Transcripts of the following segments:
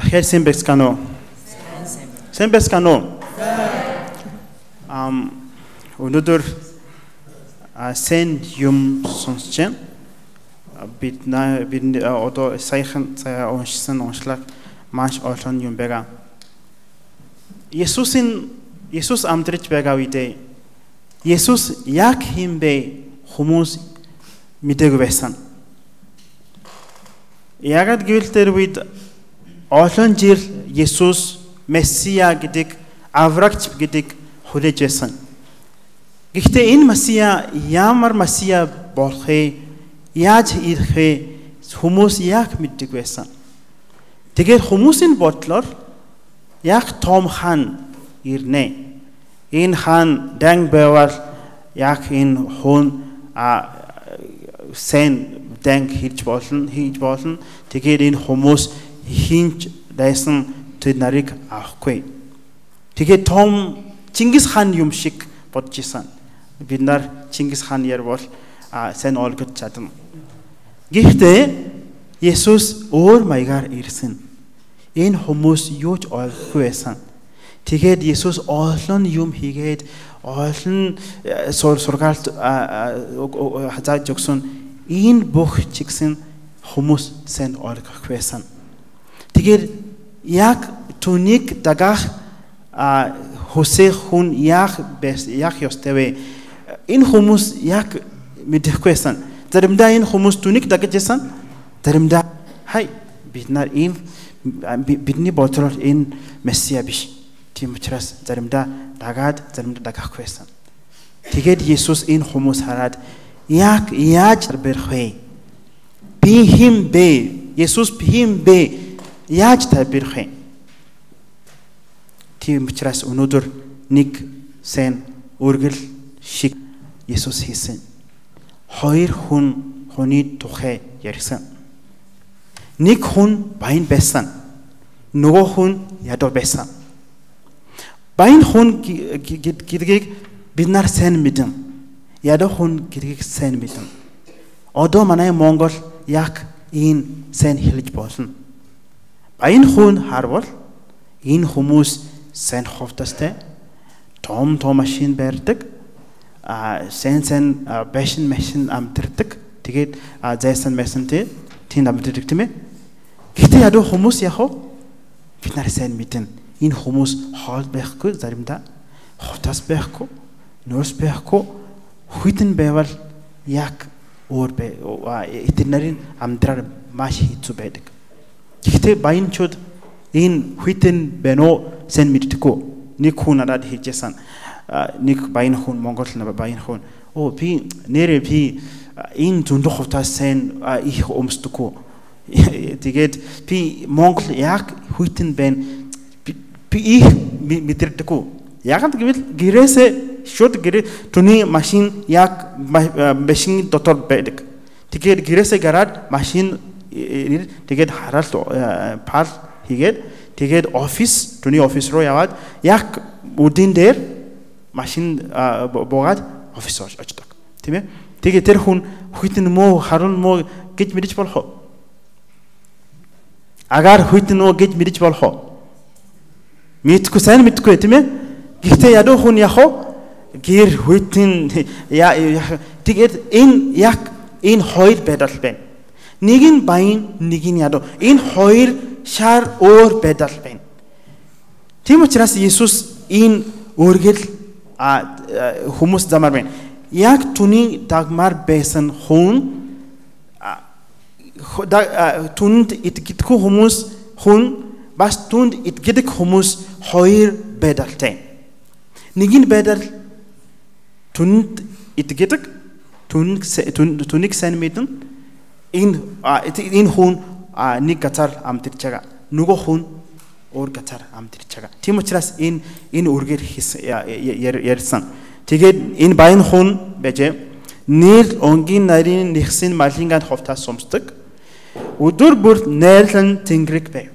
Дахиад байцгаана уу? Ам өнөөдөр сайн юм сонсч байна. Бид наа бид одоо саяхан цаа уншсан уншлаг маш олон юм байгаа. Есүсийн Есүс амтрч байгаа үедээ Есүс яг хин бэ хүмүүс мдэггүй байсан. Ягд гэвэл тэр үед олон жил Есүс Месиа гэдэг аврагч гэдэг хүлээж байсан. Гэхдээ энэ Месиа ямар Месиа болохыг яаж ирэхээ хүмүүс яг мэддэг байсан. Тэгээд хүмүүсийн бодлоор яг Том хаан ирнэ. Энэ хаан дан байвал яг энэ хүн а сэн дан хийж болно, хийж болно. Тэгээд энэ хүмүүс хинч байсан тэр нарыг авахгүй. Тэгээд том Чингис хаан юм шиг бодож исэн. Бид нар Чингис хаан ярвал сайн ойлгож чадна. Гэхдээ Есүс өөр маягаар ирсэн. Энэ хүмүүс юу ч ойлгохгүй байсан. Тэгээд Есүс олон юм хийгээд олон сур сургаалт хазааж өгсөн энэ бүх чигсэн хүмүүс сайн ойлгохгүй байсан. Тэгэхээр яг түүнийг дагах хүсэх хүн яг бэс яг ёстой вэ? Энэ хүмүүс яг мэдэхгүйсэн. Заримдаа энэ хүмүүс түүнийг дагаж исэн. Заримдаа хай бид нар ийм бидний бодлоор энэ месиа биш. Тийм учраас заримдаа дагаад заримдаа дагахгүйсэн. Тэгээд Есүс энэ хүмүүс хараад яг яаж барих вэ? Би хим бэ? Есүс хим бэ? Яаж тайлбарах юм? Тийм учраас өнөөдөр нэг сайн үргэл шиг Есүс хийсэн. Хоёр хүн хүний тухай ярьсан. Нэг хүн баян байсан. Нөгөө хүн ядуу байсан. Баян хүн гэдгийг бид нар сайн мэдэн. Ядуу хүн гэдгийг сайн мэдэн. Одоо манай Монгол яг энэ сайн хэлж болно. Баян хүн харвал энэ хүмүүс сайн хувтастай том том машин барьдаг а сайн сайн башин машин амтэрдэг тэгээд зайсан байсан тий тийм амтэрдэг тийм ээ гэхдээ ядуу хүмүүс яг уу бид нар сайн мэдэн энэ хүмүүс хоол байхгүй заримдаа хувтас байхгүй нөөс байхгүй хүйтэн байвал яг өөр эднэрийн амдраар маш хэцүү байдаг Гэхдээ баянчууд энэ хүйтэн байна уу сэн мэддэггүй. Нэг хүн надад хийжсэн. Нэг баян хүн Монгол баян хүн. Оо би нэрээ би энэ зөндөх хувтаас сэн их өмсдөггүй. Тэгээд би Монгол яг хүйтэн байна. Би их мэдэрдэггүй. Яг гэвэл гэрээсээ шууд гэрээ түүний машин яг машин дотор байдаг. Тэгээд гэрээсээ гараад машин тэгээд хараалт пал хийгээд тэгээд офис түүний офис руу яваад яг үдийн дээр машин буугаад офис очдог. Тийм ээ тэгээд тэр хүн хүйтэн мөө харун мөө гэж мэдэж болох уу агаар хүйтэн мөө гэж мэдэж болох уу мэдхгүй сайн мэдхгүй тийм ээ гэхдээ ядуу хүн яг уу гэр хүйтэн тэгээд энэ яг энэ хоёр байдал байна Нэг нь баян, нэг нь ядуу. Энэ хоёр шар өөр байдал байна. Тийм учраас Иесус энэ өргөл хүмүүс замаар байна. Яг түүний дагмар байсан хүн түнд итгэдэг хүмүүс хүн бас түнд итгэдэг хүмүүс хоёр байдалтай. Нэг нь байдал түнд итгэдэг түнд түнийг сайн мэднэ энэ энэ хүн нэг газар амьдарч байгаа. Нөгөө хүн өөр газар амьдарч байгаа. Тийм учраас энэ энэ үргээр ярьсан. Тэгээд энэ баян хүн бэжээ нэр онгийн нарийн нэгсэн малингаан ховтаас сумсдаг. Өдөр бүр найрлан тэнгэрэг байв.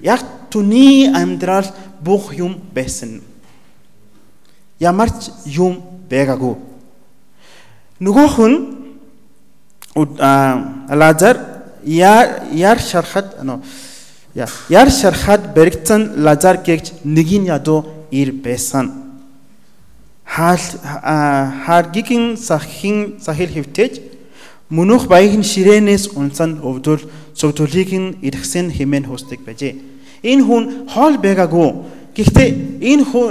Яг түүний амьдрал бүх юм байсан. Ямар ч юм байгаагүй. Нөгөө хүн Лазар яар яар шарахад ano Яр шархад баригдсан Лазар гэгч нэгийн ядуу ир байсан. Хаал харгигийн сахин сахил хөвтөж мөнөх баягийн ширээнээс унсан өвдөл цогтөлийг нь иргсэн хэмээн хүсдэг байжээ. Энэ хүн хоол байгаагүй. Гэхдээ энэ хүн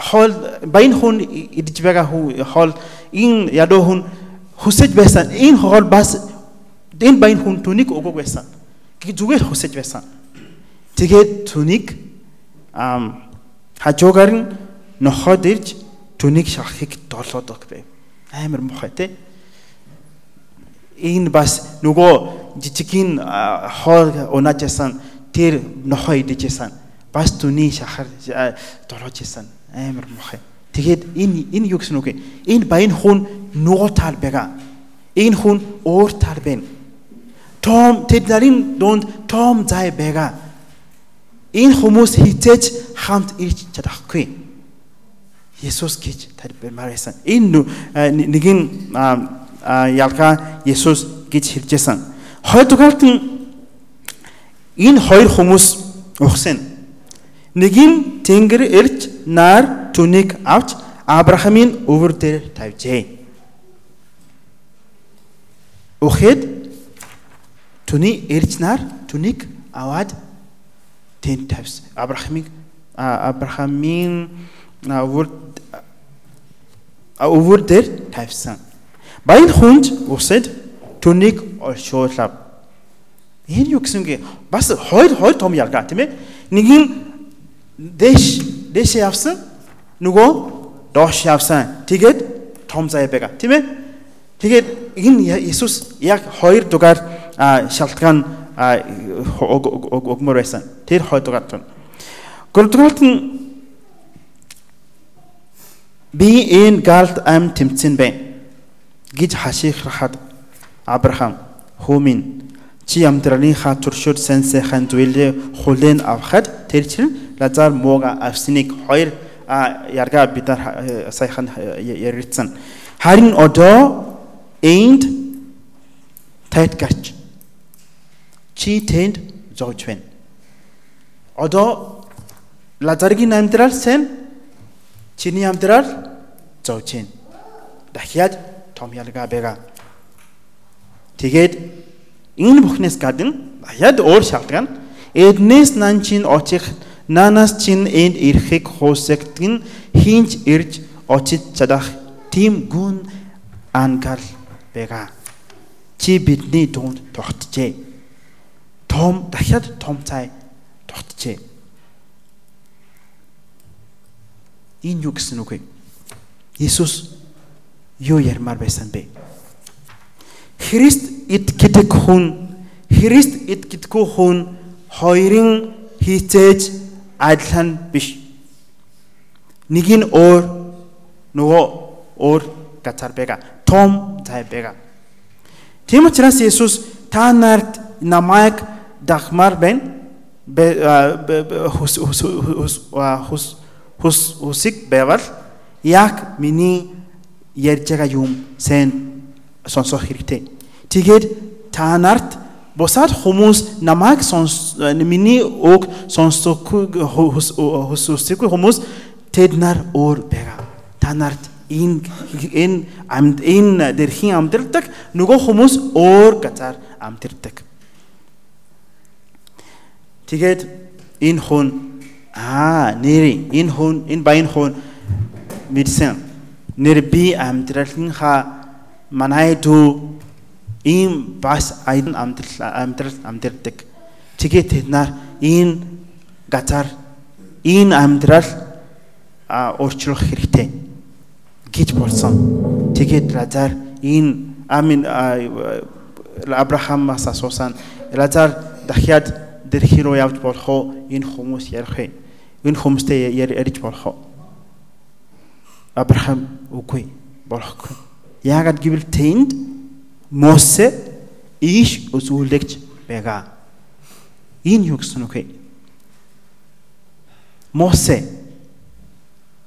хоол баян хүн идэж байгаа хоол энэ ядуу хүн хүсэж байсан. Энэ хоол бас энэ баян хүн түүнийг өгөөг байсан. Гэхдээ зүгээр хүсэж байсан. Тэгээд түүнийг ам хажуугаар нь нохоод ирж түүнийг шахахыг долоодог байв. Амар мухай те. Энэ бас нөгөө жижигхэн хоол унаажсан тэр нохоо идэжсэн. Бас түүний шахар долоож исэн. Амар мухай. Тэгээд энэ энэ юу гэсэн үг вэ? Энэ баян хүн тал байгаа. Энэ хүн тал байна. Том тэд нарын дунд том зай байгаа. Энэ хүмүүс хизээж хамт ирж чадахгүй. Есүс гэж байсан. Энэ нэг нь ялгаа Есүс гэж хэлжсэн. Хоёрдугаарт нь энэ хоёр хүмүүс ухсан. Нэг нь Тэнгэр ирж нар түүнийг авч Авраамийн өвөр дээр тавьжээ. Ухэд түүний ирж нар түүнийг аваад тэнд тавьсан. Авраамыг Авраамийн өвөр өвөр дээр тавьсан. Баян хүнд усад түүнийг оршуулав. Энэ юу гэсэн гээ бас хоёр хоёр том ялгаа тийм ээ. Нэг нь дэш дэш явсан нөгөө доош явсан. Тэгээд том зай байгаа тийм ээ. Тэгээд энэ Иесус яг хоёр дугаар шалтгаан өгмөр байсан. Тэр хойдугаар тун. Гуравдугаарт нь би энэ галд ам тэмцэн бэ гэж хашихрахад Авраам хүмин чи амьдралынхаа туршид сан сайхан зүйлээ хүлээн авахад тэр чинь Лазар мууга авсныг хоёр ярга бидаар сайхан яригдсан. Харин одоо энд тайт гарч чи тэнд зовж байна. Одоо Лазаргийн амьдрал сэн чиний амьдрал зовж байна. Дахиад том ялгаа байгаа. Тэгээд энэ бүхнээс гадна дахиад өөр шалтгаан эднээс нан чин очих нанаас чин энд ирэхийг хуусагт нь хинж ирж очиж чадах тийм гүн ангал байгаа. Чи бидний дунд тогтжээ том дахиад том цай тогтжээ. Энэ юу гэсэн үг вэ? Иесус юу ярмаар байсан бэ? Христ эд гэдэг хүн Христ эд гэдэггүй хүн хоёрын хийцээж адилхан биш. Нэг нь өөр нөгөө өөр газар байгаа. Том цай байгаа. Тийм учраас Иесус та нарт намайг дахмар байна. хус хус хус хус хусик байвал яг миний ярьж байгаа юм сайн сонсох хэрэгтэй. Тэгээд та нарт бусад хүмүүс намайг сонс миний үг сонсохгүй хусусгүй хүмүүс тэд нар өөр байгаа. Та нарт энэ энэ амьд энэ дэрхийн амьдэрдэг нөгөө хүмүүс өөр газар амьдэрдэг. Тэгээд энэ хүн аа нэр энэ хүн энэ баян хүн мэдсэн нэр би амьдралынхаа манай дүү ийм бас айдан амьдрал амьдрал амьдрдаг. Тэгээд тэд нар энэ газар энэ амьдрал өөрчлөх хэрэгтэй гэж болсон. Тэгээд Лазар энэ амин Абрахамаас асуусан Лазар дахиад дэрхи рүү явж болох уу? Энэ хүмүүс ярих вэ? Энэ хүмүүстэй ярьж болох уу? Авраам үгүй болохгүй. Яагаад гэвэл тэнд Мосе иш үзүүлэгч байгаа. Энэ юу гэсэн үг вэ? Мосе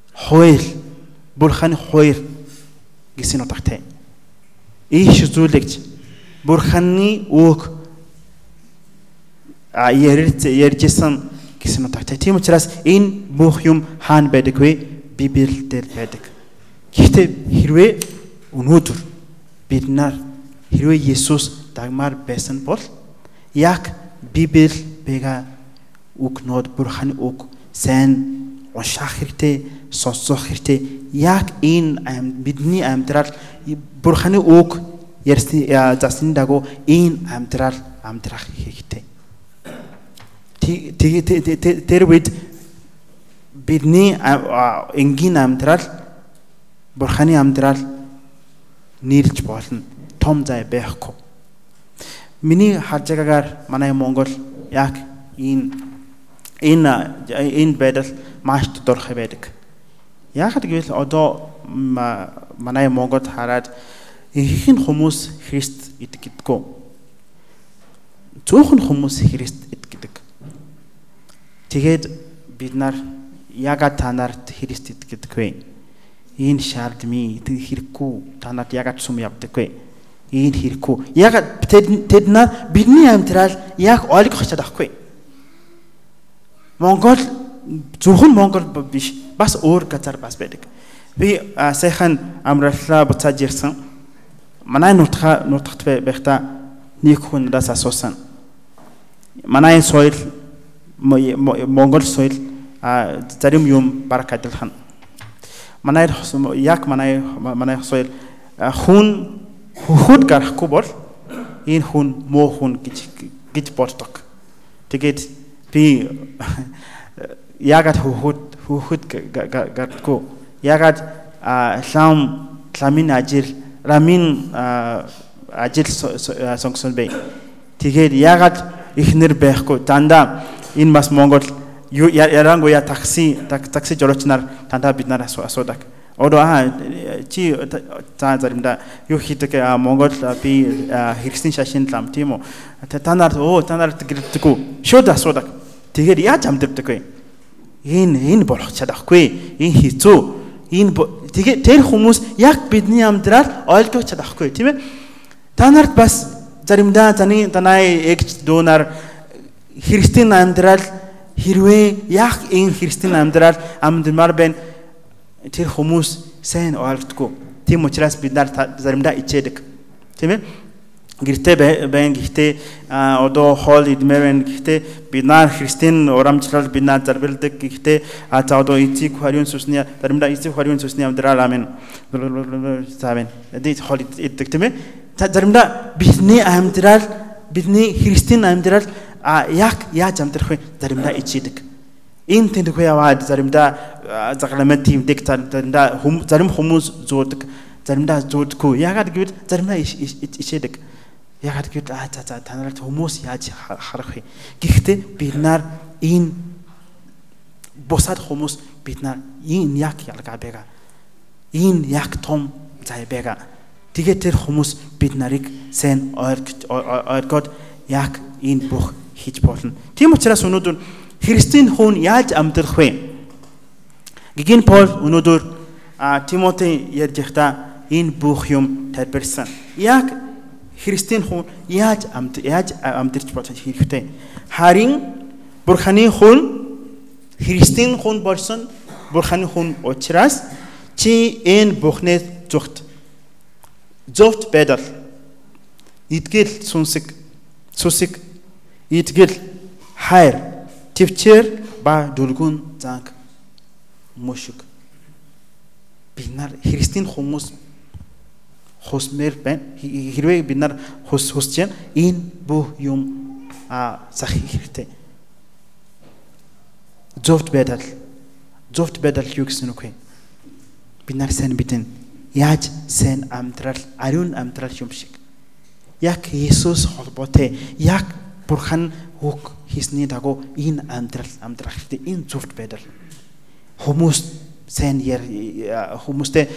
хууль бурханы хууль гэсэн утгатай. Иш үзүүлэгч бурханы үг ярьжсэн гэсэн утгатай. Тийм учраас энэ бүх юм хаана байдаг вэ? Библиэл дээр байдаг. Гэхдээ хэрвээ өнөөдөр бид нар хэрвээ Есүс дагмаар байсан бол яг Библи бэга үгнүүд бурханы үг сайн уншах хэрэгтэй, сонсох хэрэгтэй. Яг энэ бидний амьдрал бурханы үг ярьсан засны дагуу энэ амьдрал амьдрах хэрэгтэй. Тэр үед бидний энгийн амьдрал бурханы амьдрал нийлж болно. Том зай байхгүй. Миний харж байгаагаар манай Монгол яг энэ энэ энэ байдал маш тодорхой байдаг. Яг гэвэл одоо манай Монголд хараад ихэнх хүмүүс Христ итгэдэггүй. Зөвхөн хүмүүс Христ итгэдэг. Тэгээд бид нар ягаад та нарт Христ итгэдэг вэ? Энэ шаардмын хэрэггүй та нарт ягаад сум явдаг вэ? Энэ хэрэггүй. Ягаад тэд нар бидний амьдрал яг ойлгох чадахгүй. Монгол зөвхөн Монгол биш бас өөр газар бас байдаг. Би сайхан амраллаа буцааж ирсэн. Манай нутга нутагт байхдаа нэг хүн надаас асуусан. Манай соёл Монгол соёл зарим юм бараг адилхан. Манай яг манай манай соёл хүн хөхөд гарахгүй бол энэ хүн муу хүн гэж гэж боддог. Тэгээд би ягаад хөхөд хөхөд гардгүй ягаад лам ламын ажил рамын ажил сонгосон бэ? Тэгээд ягаад ихнэр байхгүй? Дандаа энэ бас Монгол ярангуяа такси такси жолооч нар дандаа бид нар асуудаг одоо аа чи за заримдаа юу хийдэг Монгол би хэрэгсний шашин лам тийм үү та нар оо та нарт гэрдэггүй шууд асуудаг тэгээд яаж амдэрдэг вэ энэ энэ болох чадахгүй энэ хэцүү энэ тэгээ тэр хүмүүс яг бидний амьдрал ойлгож чадахгүй тийм ээ та нарт бас заримдаа таны танай эгч дүүнар христийн амьдрал хэрвээ яг энэ христийн амьдрал амьдмаар байна тэр хүмүүс сайн ойлгодгүй тийм учраас бид нар заримдаа ичээдэг. Тийм ээ гэртээ байн гэхдээ одоо хоол идмээр гэхдээ бид нар христийн урамжлал бид нар зарбилдаг гэхдээ а за одоо эцэг хариун сүсний заримдаа эцэг хариун сүсний амьдрал амин. Заавэн эдит хоол иддэг тийм ээ заримдаа бидний амьдрал бидний христийн амьдрал а яг яаж амьдрах вэ? Заримдаа ичээдэг энэ тэнхүү яваад заримдаа загламт тимдэг заримдаа зарим хүмүүс зуудаг заримдаа зуудаггүй ягаад гэвэл заримдаа ичээдэг Ягаад гэвэл аа за за та нарт хүмүүс яаж харах вэ? Гэхдээ бид нар энэ бусад хүмүүс бид нар энэ яг ялгаа байгаа. Энэ яг том зай байгаа. Тэгээд тэр хүмүүс бид нарыг сайн ойлгоод яг энэ бүх хийж болно. Тийм учраас өнөөдөр Христийн хүн яаж амьдрах вэ? Гэгэн Пол өнөөдөр Тимоти ярьж байхдаа энэ бүх юм тайлбарсан. Яг Христийн хүн яаж амд яаж амьдарч болох хэрэгтэй. Харин Бурханы хүн Христийн хүн болсон Бурханы хүн учраас чи энэ бүхнээ зүгт зөвхт байдал идгэл сүнсэг сүсэг идгэл хайр төвчээр ба дүлгүн занг мөшөг бид нар Христийн хүмүүс хусмэр байна. Хэрвээ бид нар хус хусч юм энэ бүх юм а зах хэрэгтэй. Зөвхт байдал. Зөвхт байдал юу гэсэн үг вэ? Бид нар сайн бидэн яаж сайн амьдрал, ариун амьдрал юм шиг. Яг Иесус холбоотой, яг Бурхан үг хийсний дагуу энэ амьдрал амьдрах хэрэгтэй. Энэ зөвхт байдал. Хүмүүс сайн хүмүүстэй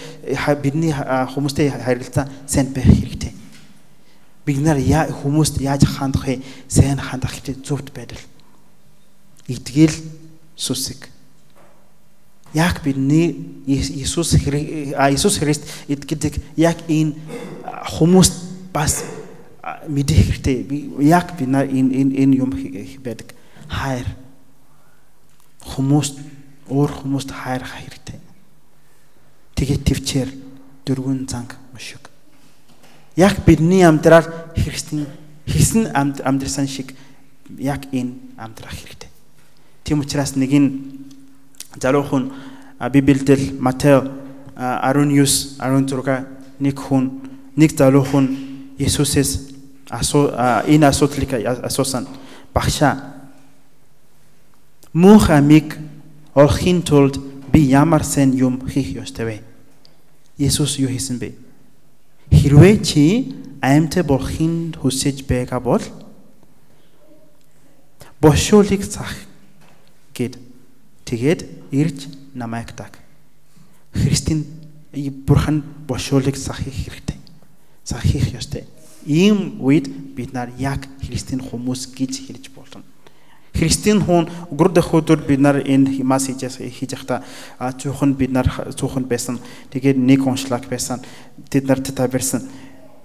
бидний хүмүүстэй харилцаа сайн байх хэрэгтэй. Бид нар хүмүүст яаж хандах вэ? Сайн хандах хэрэгтэй зөвхт байдал. Итгэл сүсэг. Яг бидний Иесус Иесус Христ итгэдэг яг энэ хүмүүст бас мэдэх хэрэгтэй. Яг бид нар энэ энэ энэ юм байдаг. Хайр. Хүмүүс өөр хүмүүст хайрах хэрэгтэй. Тэгээд төвчээр дөрвөн занг мушиг. Яг бидний амьдрал Христийн хийсэн амьдрасан шиг яг энэ амьдрах хэрэгтэй. Тийм учраас нэг энэ залуухан Библиэлд Матео 19 16 нэг хүн нэг залуухан Есүсээс асуу энэ асуудлыг асуусан багшаа мөнх амиг олохын тулд би ямар сэн юм хийх ёстой вэ? Есүс юу хийсэн бэ? Хэрвээ чи аймтай болохын хүсэж байгаа бол бошуулыг цах гэд тэгээд ирж намайг даг. Христийн бурхан бошуулыг цахих хэрэгтэй. Цахих ёстой. Ийм үед бид нар яг Христийн хүмүүс гэж хэлж болно. Христийн хүн гур дэх өдөр бид нар энэ химас хийж хийж явахдаа цуухан бид нар цуухан байсан. Тэгээд нэг уншлаг байсан. Тэд нарт тавьсан.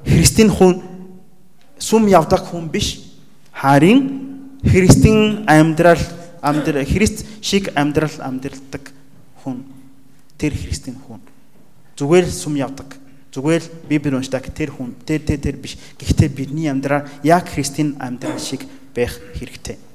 Христийн хүн сум явдаг хүн биш. Харин Христийн амьдрал амьдрал Христ шиг амьдрал амьдралдаг хүн. Тэр Христийн хүн. Зүгээр сум явдаг. Зүгээр Библи уншдаг тэр хүн. Тэр тэр тэр биш. Гэхдээ бидний амьдрал яг Христийн амьдрал шиг байх хэрэгтэй.